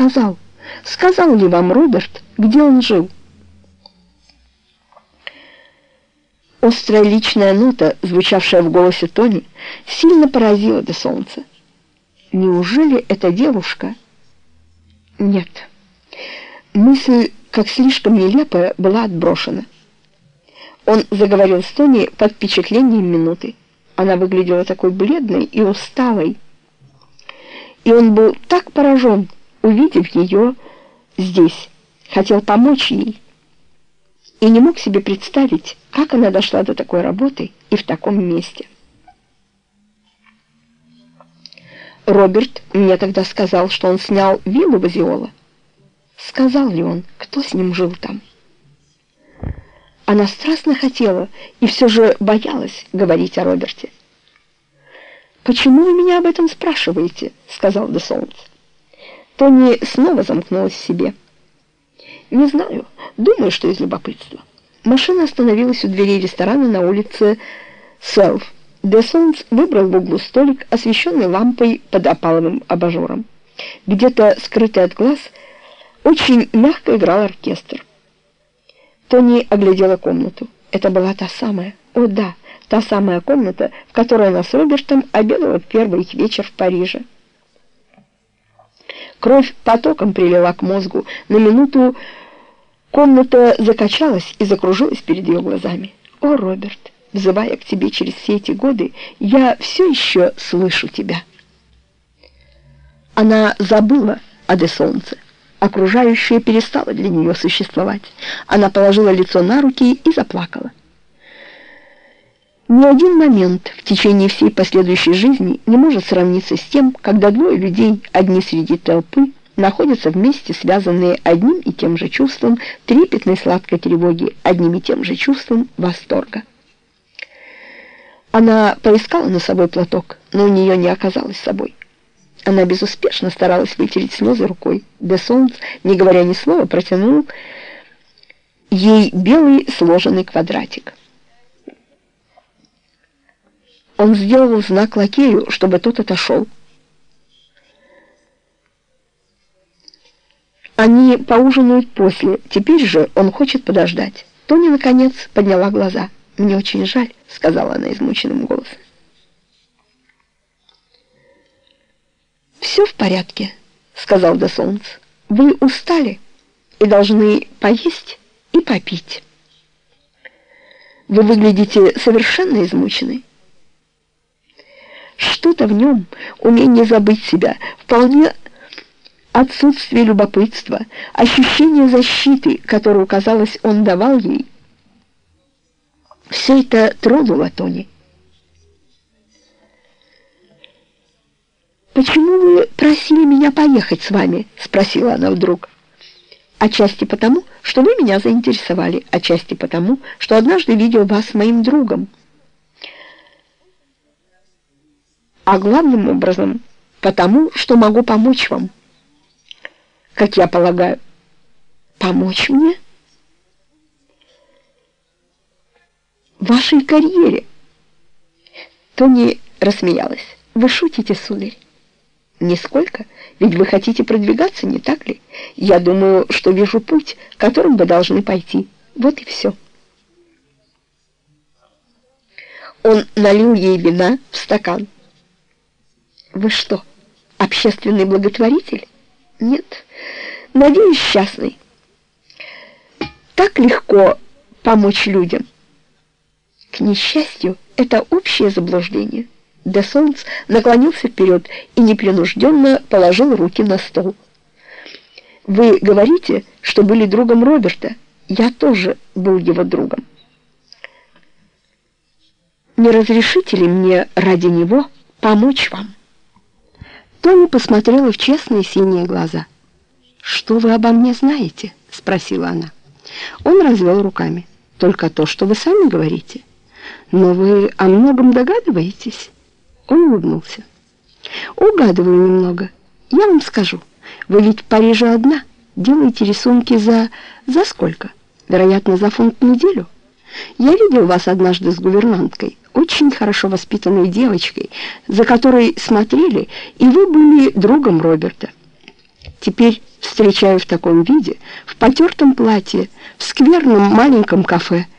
сказал? Сказал ли вам Роберт, где он жил?» Острая личная нота, звучавшая в голосе Тони, сильно поразила до солнца. Неужели эта девушка? Нет. Мысль, как слишком нелепая, была отброшена. Он заговорил с Тони под впечатлением минуты. Она выглядела такой бледной и усталой. И он был так поражен, увидев ее здесь, хотел помочь ей. И не мог себе представить, как она дошла до такой работы и в таком месте. Роберт мне тогда сказал, что он снял виллу в Азиола. Сказал ли он, кто с ним жил там? Она страстно хотела и все же боялась говорить о Роберте. «Почему вы меня об этом спрашиваете?» — сказал Де Солнце. Тони снова замкнулась в себе. «Не знаю. Думаю, что из любопытства». Машина остановилась у дверей ресторана на улице Селф. Де Солнц выбрал в углу столик, освещенный лампой под опаловым абажуром. Где-то, скрытый от глаз, очень мягко играл оркестр. Тони оглядела комнату. Это была та самая, о да, та самая комната, в которой она с Робертом обедала в первый их вечер в Париже. Кровь потоком прилила к мозгу. На минуту комната закачалась и закружилась перед ее глазами. «О, Роберт, взывая к тебе через все эти годы, я все еще слышу тебя». Она забыла о солнце. Окружающее перестало для нее существовать. Она положила лицо на руки и заплакала. Ни один момент в течение всей последующей жизни не может сравниться с тем, когда двое людей, одни среди толпы, находятся вместе, связанные одним и тем же чувством трепетной сладкой тревоги, одним и тем же чувством восторга. Она поискала на собой платок, но у нее не оказалось собой. Она безуспешно старалась вытереть слезы рукой. Де не говоря ни слова, протянул ей белый сложенный квадратик. Он сделал знак лакею, чтобы тот отошел. Они поужинают после, теперь же он хочет подождать. Тони, наконец, подняла глаза. «Мне очень жаль», — сказала она измученным голосом. «Все в порядке», — сказал до солнца. «Вы устали и должны поесть и попить. Вы выглядите совершенно измученной. Что-то в нем, умение забыть себя, вполне отсутствие любопытства, ощущение защиты, которую, казалось, он давал ей. Все это тронуло Тони. «Почему вы просили меня поехать с вами?» — спросила она вдруг. «Отчасти потому, что вы меня заинтересовали, отчасти потому, что однажды видел вас с моим другом. А главным образом, потому, что могу помочь вам. Как я полагаю, помочь мне? Вашей карьере?» Тони рассмеялась. «Вы шутите, сударь?» Нисколько, ведь вы хотите продвигаться, не так ли? Я думаю, что вижу путь, которым вы должны пойти. Вот и все. Он налил ей вина в стакан. Вы что, общественный благотворитель? Нет, надеюсь, счастный. Так легко помочь людям. К несчастью, это общее заблуждение. Де Солнц наклонился вперед и непринужденно положил руки на стол. «Вы говорите, что были другом Роберта. Я тоже был его другом. Не разрешите ли мне ради него помочь вам?» Тони посмотрела в честные синие глаза. «Что вы обо мне знаете?» — спросила она. Он развел руками. «Только то, что вы сами говорите. Но вы о многом догадываетесь?» Он улыбнулся. «Угадываю немного. Я вам скажу. Вы ведь в Париже одна. Делаете рисунки за... за сколько? Вероятно, за фунт в неделю. Я видел вас однажды с гувернанткой, очень хорошо воспитанной девочкой, за которой смотрели, и вы были другом Роберта. Теперь встречаю в таком виде, в потертом платье, в скверном маленьком кафе —